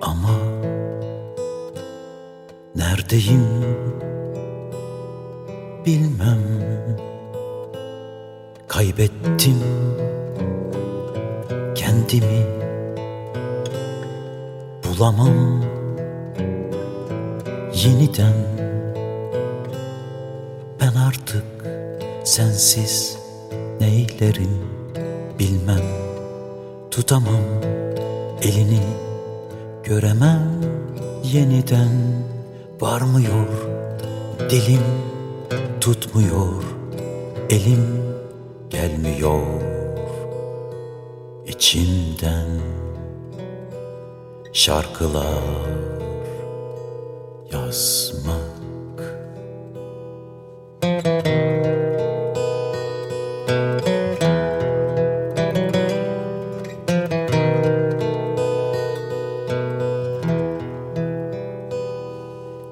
Ama neredeyim? Bilmem. Kaybettim kendimi. Bulamam yeniden. Ben artık sensiz neylerim bilmem Tutamam elini göremem yeniden. Varmıyor dilim tutmuyor elim gelmiyor içimden. Şarkılar yazmak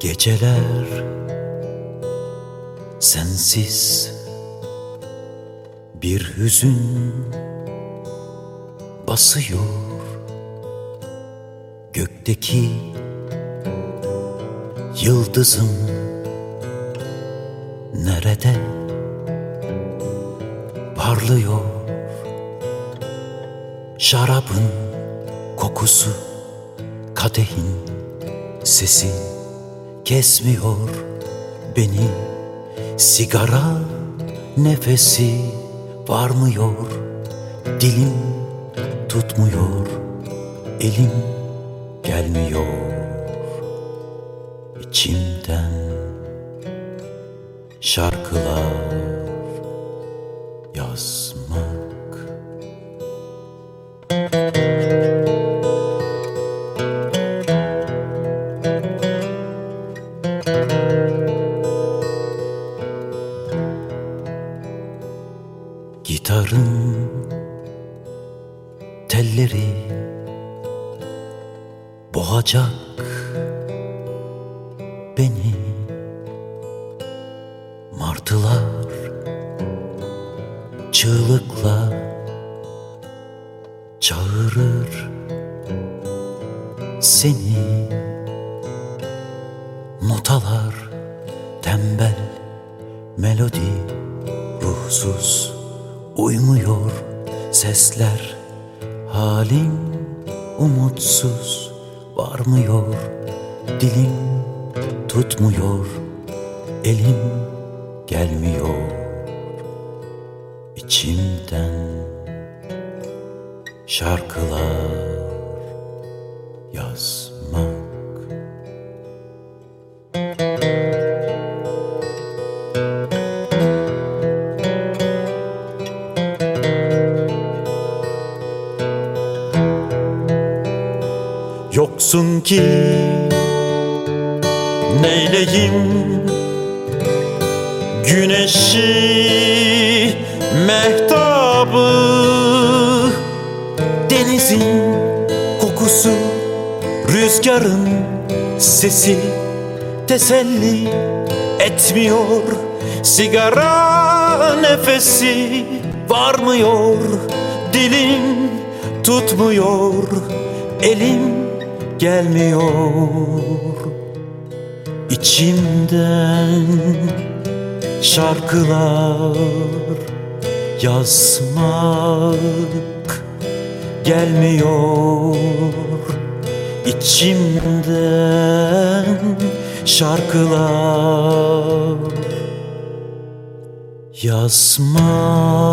Geceler sensiz. Bir hüzün basıyor gökteki yıldızım. Nerede? Parlıyor şarabın kokusu kadehin sesi kesmiyor beni. Sigara nefesi varmıyor dilim tutmuyor elim gelmiyor. İçimden şarkılar yazmak Gitarın telleri boğacak beni. Martılar çığlıkla çağırır seni. Notalar tembel melodi ruhsuz uymuyor sesler. Halim umutsuz varmıyor Dilim tutmuyor elim gelmiyor İçimden şarkılar yazmak Yoksun ki neyleyim? Güneşi mehtabı Denizin kokusu Rüzgarın sesi Teselli etmiyor. Sigara nefesi varmıyor Dilim tutmuyor. Elim gelmiyor. İçimden şarkılar yazmak gelmiyor. İçimden şarkılar yazmak